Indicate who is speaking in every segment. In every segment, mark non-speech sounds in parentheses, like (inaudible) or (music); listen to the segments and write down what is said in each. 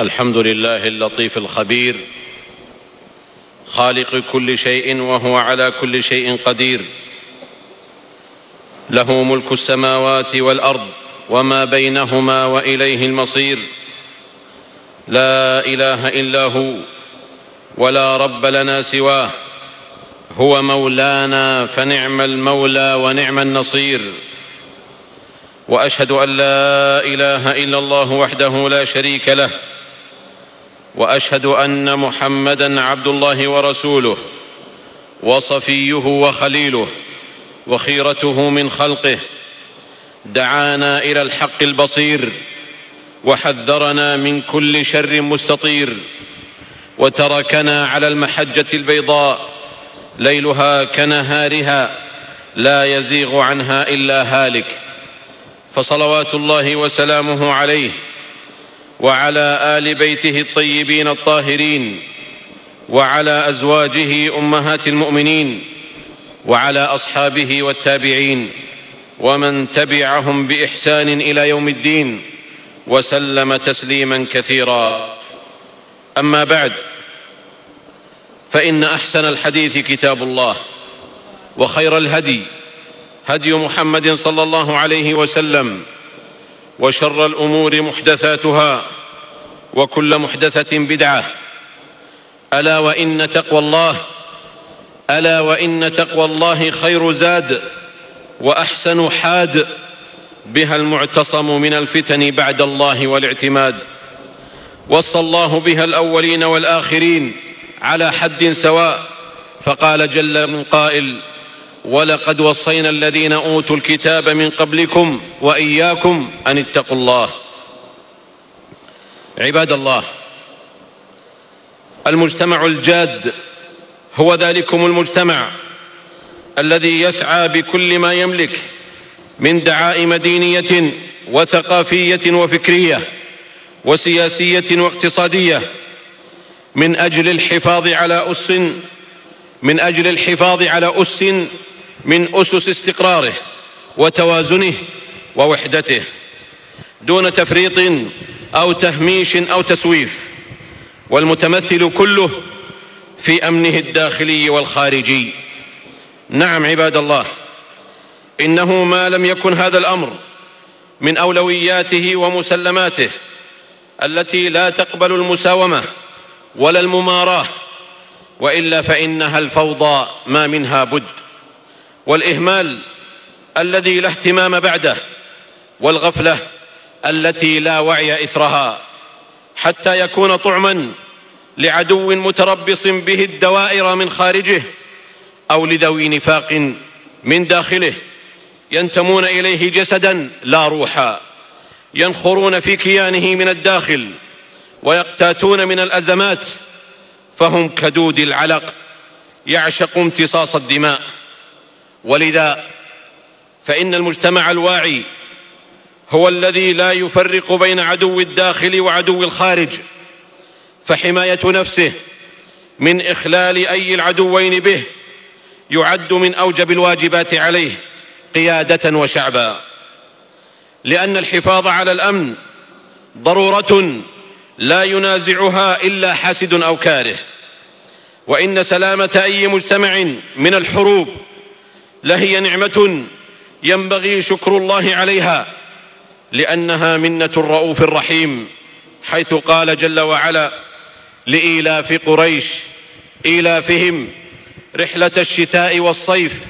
Speaker 1: الحمد لله اللطيف الخبير خالق كل شيء وهو على كل شيء قدير. له ملك السماوات والأرض وما بينهما وإليه المصير. لا إله إلا هو ولا رب لنا سواه. هو مولانا فنعم المولى ونعم النصير. وأشهد أن لا إله إلا الله وحده لا شريك له. وأشهد أن محمدا عبد الله ورسوله وصفيه وخليله وخيرته من خلقه. دعانا إلى الحق البصير وحذرنا من كل شر مستطير. وتركنا على المحجة البيضاء ليلها كنهارها لا يزيغ عنها إلا هالك. فصلوات الله وسلامه عليه وعلى آل بيته الطيبين الطاهرين وعلى أزواجه أمهات المؤمنين وعلى أصحابه والتابعين ومن تبعهم بإحسان إلى يوم الدين وسلم تسليما كثيرا. أما بعد فإن أحسن الحديث كتاب الله وخير الهدي هدي محمد صلى الله عليه وسلم وشر الأمور محدثاتها وكل محدثة بدعة. ألا وإن تقوى الله ألا وإن تقوى الله خير زاد وأحسن حاد بها المعتصم من الفتن بعد الله والاعتماد. وصى الله بها الأولين والآخرين على حد سواء. فقال جل من قائل ولقد وصينا الذين أوتوا الكتاب من قبلكم وإياكم أن اتقوا الله عباد الله المجتمع الجاد هو ذلكم المجتمع الذي يسعى بكل ما يملك من دعائم دينيه وثقافية وفكرية وسياسية واقتصادية من أجل الحفاظ على أس من أجل الحفاظ على أس من أسس استقراره وتوازنه ووحدته. دون تفريط أو تهميش أو تسويف والمتمثل كله في أمنه الداخلي والخارجي. نعم عباد الله إنه ما لم يكن هذا الأمر من أولوياته ومسلماته التي لا تقبل المساومة ولا المماراة وإلا فإنها الفوضى ما منها بد. والإهمال الذي لا اهتمام بعده والغفلة التي لا وعي إثرها حتى يكون طعما لعدو متربص به الدوائر من خارجه أو لذوي نفاق من داخله. ينتمون إليه جسدا لا روحا ينخرون في كيانه من الداخل ويقتاتون من الأزمات فهم كدود العلق يعشق امتصاص الدماء. ولذا فإن المجتمع الواعي هو الذي لا يفرق بين عدو الداخل وعدو الخارج فحماية نفسه من إخلال أي العدوين به يعد من أوجب الواجبات عليه قيادة وشعبا. لأن الحفاظ على الأمن ضرورة لا ينازعها إلا حاسد أو كاره. وإن سلامة أي مجتمع من الحروب لهي نعمة ينبغي شكر الله عليها لأنها منة الرؤوف الرحيم حيث قال جل وعلا لإيلاف قريش إيلافهم رحلة الشتاء والصيف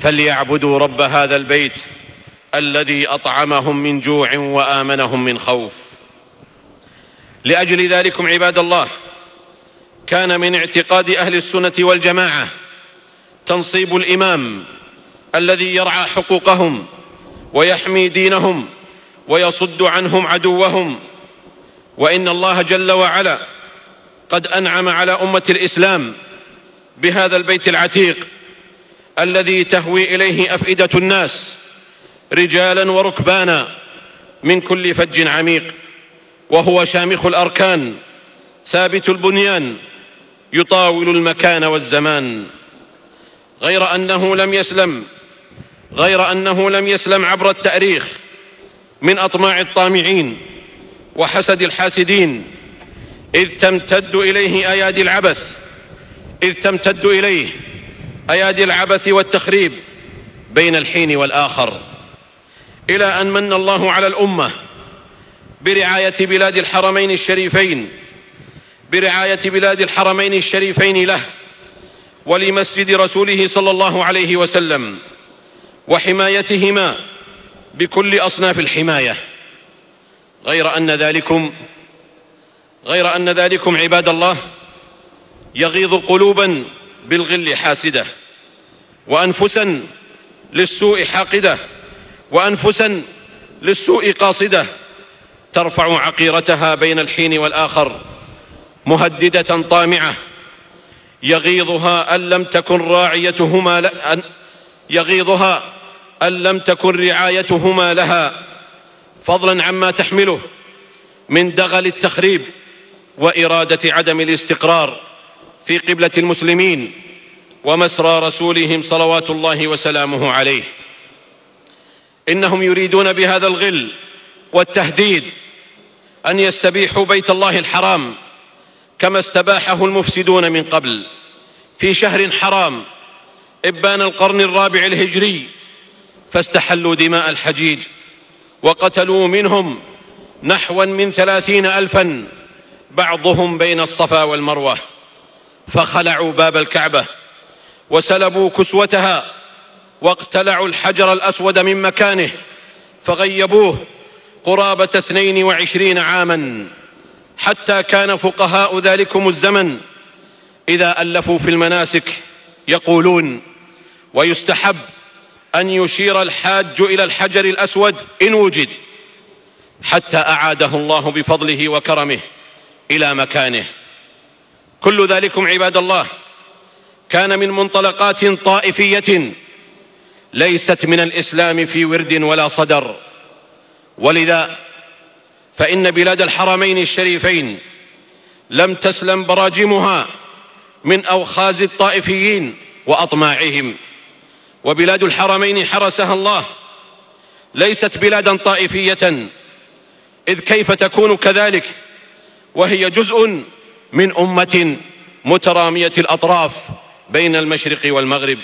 Speaker 1: فليعبدوا رب هذا البيت الذي أطعمهم من جوع وآمنهم من خوف. لأجل ذلكم عباد الله كان من اعتقاد أهل السنة والجماعة تنصيب الإمام الذي يرعى حقوقهم ويحمي دينهم ويصد عنهم عدوهم. وإن الله جل وعلا قد أنعم على أمة الإسلام بهذا البيت العتيق الذي تهوي إليه أفئدة الناس رجالا وركبانا من كل فج عميق. وهو شامخ الأركان ثابت البنيان يطاول المكان والزمان. غير أنه لم يسلم غير أنه لم يسلم عبر التأريخ من أطماع الطامعين وحسد الحاسدين إذ تمتد إليه أيادي العبث إذ تمتد إليه أيادي العبث والتخريب بين الحين والآخر. إلى أن من الله على الأمة برعاية بلاد الحرمين الشريفين برعاية بلاد الحرمين الشريفين له ولمسجد رسوله صلى الله عليه وسلم وحمايتهما بكل أصناف الحماية. غير أن ذلكم غير أن ذلكم عباد الله يغيظ قلوبا بالغل حاسدة وأنفسا للسوء حاقدة وأنفسا للسوء قاصدة. ترفع عقيرتها بين الحين والآخر مهددة طامعة. يغيظها أن لم تكن راعيتهما ل... يغيظها أن لم تكن رعايتهما لها فضلا عما تحمله من دغل التخريب وإرادة عدم الاستقرار في قبلة المسلمين ومسرى رسولهم صلوات الله وسلامه عليه. إنهم يريدون بهذا الغل والتهديد أن يستبيحوا بيت الله الحرام كما استباحه المفسدون من قبل في شهر حرام إبان القرن الرابع الهجري فاستحلوا دماء الحجيج وقتلوا منهم نحوا من ثلاثين ألفا بعضهم بين الصفا والمروة. فخلعوا باب الكعبة وسلبوا كسوتها واقتلعوا الحجر الأسود من مكانه فغيبوه قرابة اثنين وعشرين عاما. حتى كان فقهاء ذلكم الزمن إذا ألفوا في المناسك يقولون ويستحب أن يشير الحاج إلى الحجر الأسود إن وجد حتى أعاده الله بفضله وكرمه إلى مكانه. كل ذلكم عباد الله كان من منطلقات طائفية ليست من الإسلام في ورد ولا صدر. ولذا فإن بلاد الحرمين الشريفين لم تسلم براجمها من أوخاز الطائفيين وأطماعهم. وبلاد الحرمين حرسها الله. ليست بلادا طائفية. إذ كيف تكون كذلك؟ وهي جزء من أمة مترامية الأطراف بين المشرق والمغرب.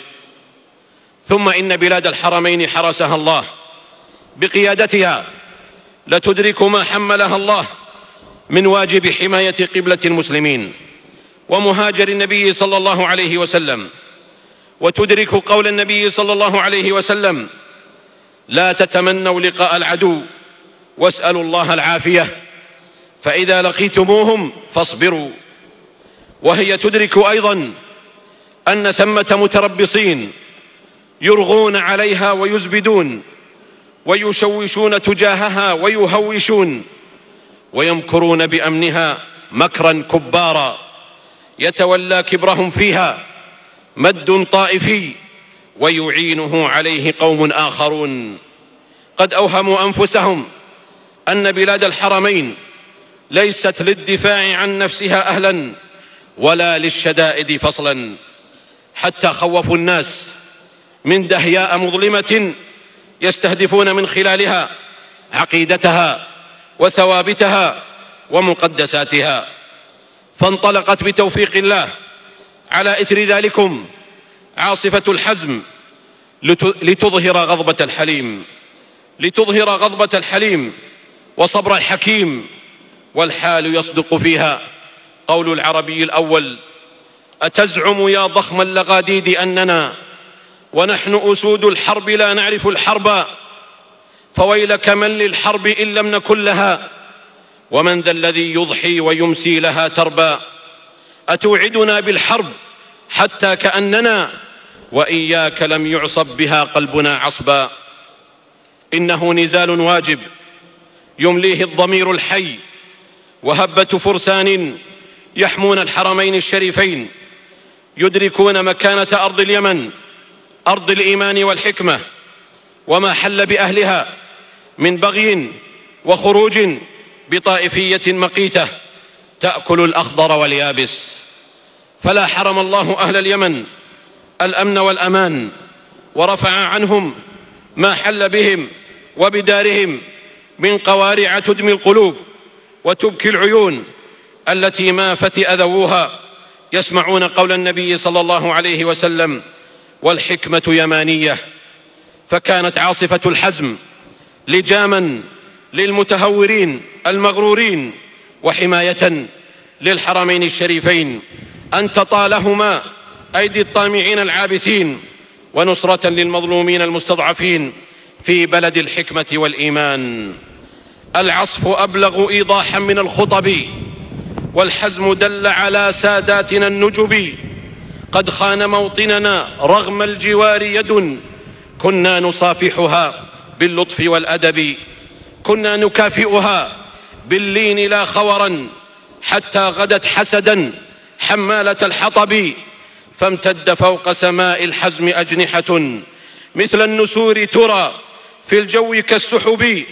Speaker 1: ثم إن بلاد الحرمين حرسها الله. بقيادتها لتدرك ما حملها الله من واجب حماية قبلة المسلمين ومهاجر النبي صلى الله عليه وسلم. وتدرك قول النبي صلى الله عليه وسلم لا تتمنوا لقاء العدو واسألوا الله العافية فإذا لقيتموهم فاصبروا. وهي تدرك أيضا أن ثمة متربصين يرغون عليها ويزبدون ويشوشون تجاهها ويهوشون ويمكرون بأمنها مكرا كبارا يتولى كبرهم فيها. مد طائفي ويعينه عليه قوم آخرون. قد أوهموا أنفسهم أن بلاد الحرمين ليست للدفاع عن نفسها أهلا ولا للشدائد فصلا. حتى خوفوا الناس من دهياء مظلمة يستهدفون من خلالها عقيدتها وثوابتها ومقدساتها. فانطلقت بتوفيق الله على إثر ذلكم عاصفة الحزم لتظهر غضبة الحليم لتظهر غضبة الحليم وصبر الحكيم والحال يصدق فيها. قول العربي الأول أتزعم يا ضخم اللغاديد أننا ونحن أسود الحرب لا نعرف الحرب فويلك من للحرب إن لم نكن لها ومن ذا الذي يضحي ويمسي لها تربا. أتوعدنا بالحرب حتى كأننا وإياك لم يعصب بها قلبنا عصبا. إنه نزال واجب يمليه الضمير الحي وهبة فرسان يحمون الحرمين الشريفين يدركون مكانة أرض اليمن أرض الإيمان والحكمة وما حل بأهلها من بغي وخروج بطائفية مقيتة. تأكل الأخضر واليابس. فلا حرم الله أهل اليمن الأمن والأمان ورفع عنهم ما حل بهم وبدارهم من قوارع تدمي القلوب وتبكي العيون التي ما فتئ ذووها. يسمعون قول النبي صلى الله عليه وسلم والحكمة يمانية. فكانت عاصفة الحزم لجاما للمتهورين المغرورين وحماية للحرمين الشريفين أن تطالهما أيدي الطامعين العابثين ونصرة للمظلومين المستضعفين في بلد الحكمة والإيمان. العصف أبلغ إيضاحا من الخطب والحزم دل على ساداتنا النجب. قد خان موطننا رغم الجوار يد كنا نصافحها باللطف والأدب كنا نكافئها باللين لا خورا حتى غدت حسدا حمالة الحطب فامتد فوق سماء الحزم أجنحة. مثل النسور ترى في الجو كالسحب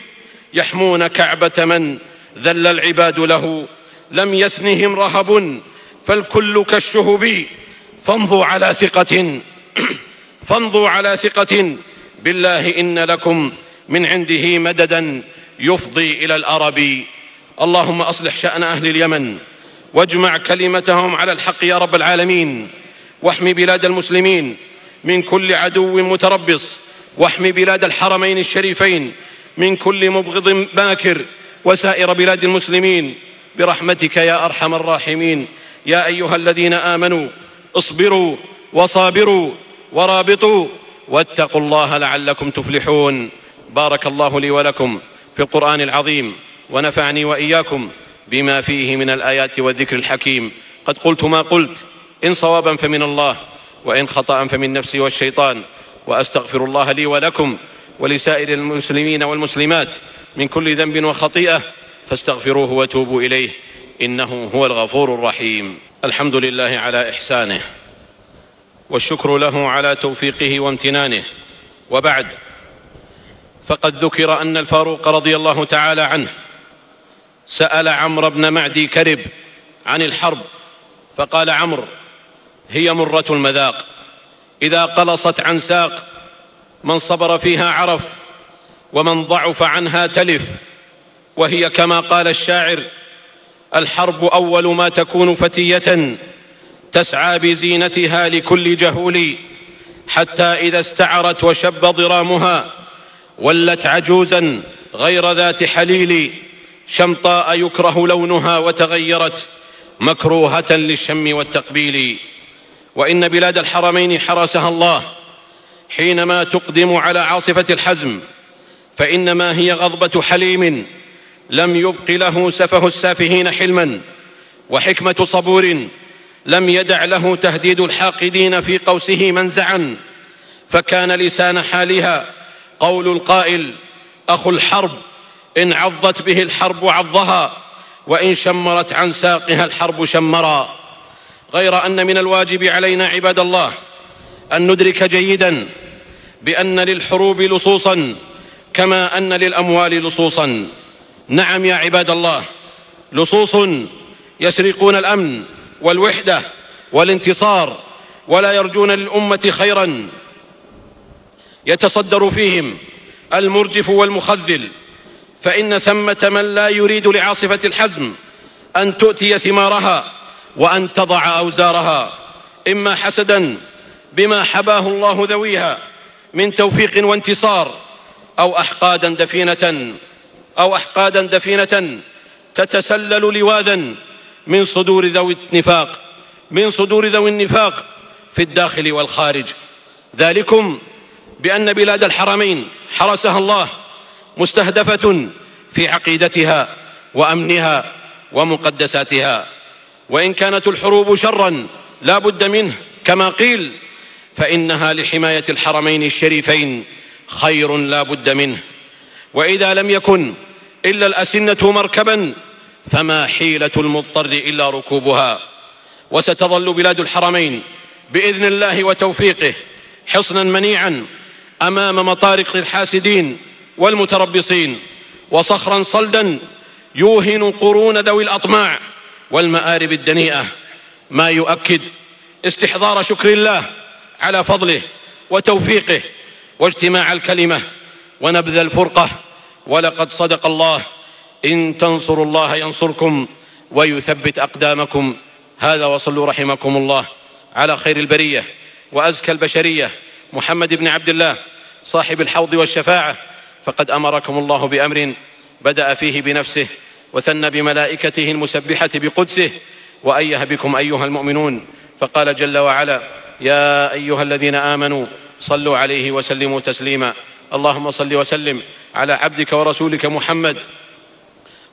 Speaker 1: يحمون كعبة من ذل العباد له. لم يثنهم رهب فالكل كالشهب. فامضوا على ثقة (clears throat) فامضوا على ثقة. بالله إن لكم من عنده مددا يفضي إلى الأرب. اللهم أصلح شأن أهل اليمن واجمع كلمتهم على الحق يا رب العالمين واحمي بلاد المسلمين من كل عدو متربص واحمي بلاد الحرمين الشريفين من كل مبغض باكر وسائر بلاد المسلمين. برحمتك يا أرحم الراحمين. يا أيها الذين آمنوا اصبروا وصابروا ورابطوا واتقوا الله لعلكم تفلحون. بارك الله لي ولكم في القرآن العظيم. ونفعني وإياكم بما فيه من الآيات والذكر الحكيم. قد قلت ما قلت إن صوابا فمن الله وإن خطأ فمن نفسي والشيطان. وأستغفر الله لي ولكم ولسائر المسلمين والمسلمات من كل ذنب وخطيئة فاستغفروه وتوبوا إليه إنه هو الغفور الرحيم. الحمد لله على إحسانه والشكر له على توفيقه وامتنانه. وبعد فقد ذكر أن الفاروق رضي الله تعالى عنه سأل عمرو بن معدي كرب عن الحرب فقال عمرو هي مرة المذاق إذا قلصت عن ساق من صبر فيها عرف ومن ضعف عنها تلف وهي كما قال الشاعر الحرب أول ما تكون فتية تسعى بزينتها لكل جهول حتى إذا استعرت وشب ضرامها ولت عجوزا غير ذات حليل. شمطاء يكره لونها وتغيرت مكروهة للشم والتقبيل. وإن بلاد الحرمين حرسها الله. حينما تقدم على عاصفة الحزم فإنما هي غضبة حليم لم يبق له سفه السافهين حلما. وحكمة صبور لم يدع له تهديد الحاقدين في قوسه منزعا. فكان لسان حالها قول القائل أخو الحرب إن عضت به الحرب عضها وإن شمرت عن ساقها الحرب شمرا. غير أن من الواجب علينا عباد الله أن ندرك جيدا بأن للحروب لصوصا كما أن للأموال لصوصا. نعم يا عباد الله لصوص يسرقون الأمن والوحدة والانتصار ولا يرجون للأمة خيرا. يتصدر فيهم المرجف والمخذل فإن ثمة من لا يريد لعاصفة الحزم أن تؤتي ثمارها وأن تضع أوزارها إما حسدا بما حباه الله ذويها من توفيق وانتصار أو أحقادا دفينة أو أحقادا دفينة تتسلل لواذا من صدور ذوي النفاق من صدور ذوي النفاق في الداخل والخارج. ذلكم بأن بلاد الحرمين حرسها الله مستهدفة في عقيدتها وأمنها ومقدساتها. وإن كانت الحروب شرا لا بد منه. كما قيل فإنها لحماية الحرمين الشريفين خير لا بد منه. وإذا لم يكن إلا الأسنة مركبا فما حيلة المضطر إلا ركوبها. وستظل بلاد الحرمين بإذن الله وتوفيقه حصنا منيعا أمام مطارق الحاسدين والمتربصين وصخرا صلدا يوهن قرون ذوي الأطماع والمآرب الدنيئة. ما يؤكد استحضار شكر الله على فضله وتوفيقه واجتماع الكلمة ونبذ الفرقة. ولقد صدق الله إن تنصروا الله ينصركم ويثبت أقدامكم. هذا وصلوا رحمكم الله على خير البرية وأزكى البشرية. محمد بن عبد الله صاحب الحوض والشفاعة فقد أمركم الله بأمر بدأ فيه بنفسه وثنى بملائكته المسبحة بقدسه وأيه بكم أيها المؤمنون. فقال جل وعلا يا أيها الذين آمنوا صلوا عليه وسلموا تسليما. اللهم صل وسلم على عبدك ورسولك محمد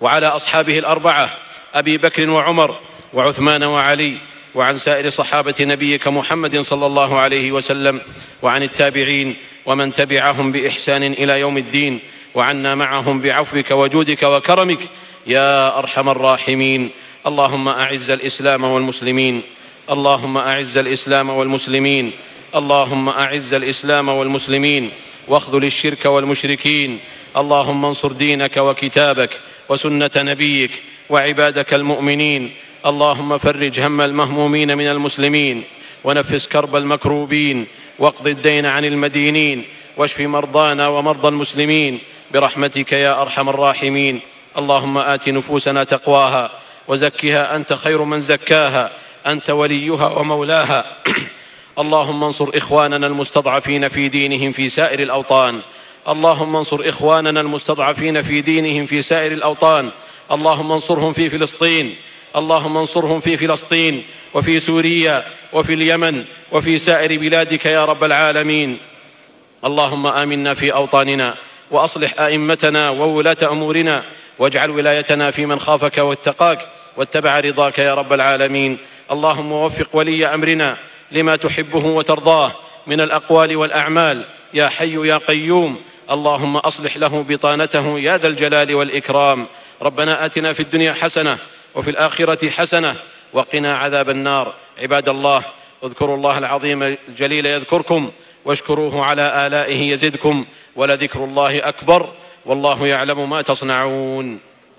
Speaker 1: وعلى أصحابه الأربعة أبي بكر وعمر وعثمان وعلي وعن سائر صحابة نبيك محمد صلى الله عليه وسلم وعن التابعين ومن تبعهم بإحسان إلى يوم الدين وعنا معهم بعفوك وجودك وكرمك يا أرحم الراحمين. اللهم أعز الإسلام والمسلمين اللهم أعز الإسلام والمسلمين اللهم أعز الإسلام والمسلمين واخذل الشرك والمشركين. اللهم انصر دينك وكتابك وسنة نبيك وعبادك المؤمنين. اللهم فرج هم المهمومين من المسلمين. ونفس كرب المكروبين واقض الدين عن المدينين واشف مرضانا ومرضى المسلمين برحمتك يا أرحم الراحمين. اللهم آت نفوسنا تقواها وزكها أنت خير من زكاها أنت وليها ومولاها. (clears throat) اللهم انصر إخواننا المستضعفين في دينهم في سائر الأوطان. اللهم انصر إخواننا المستضعفين في دينهم في سائر الأوطان. اللهم انصرهم في فلسطين. اللهم انصرهم في فلسطين وفي سوريا وفي اليمن وفي سائر بلادك يا رب العالمين. اللهم آمنا في أوطاننا وأصلح أئمتنا وولاة أمورنا واجعل ولايتنا في من خافك واتقاك واتبع رضاك يا رب العالمين. اللهم وفق ولي أمرنا لما تحبه وترضاه من الأقوال والأعمال. يا حي يا قيوم. اللهم أصلح له بطانته يا ذا الجلال والإكرام. ربنا آتنا في الدنيا حسنة وفي الآخرة حسنة وقنا عذاب النار. عباد الله اذكروا الله العظيم الجليل يذكركم واشكروه على آلائه يزدكم ولذكر الله أكبر والله يعلم ما تصنعون.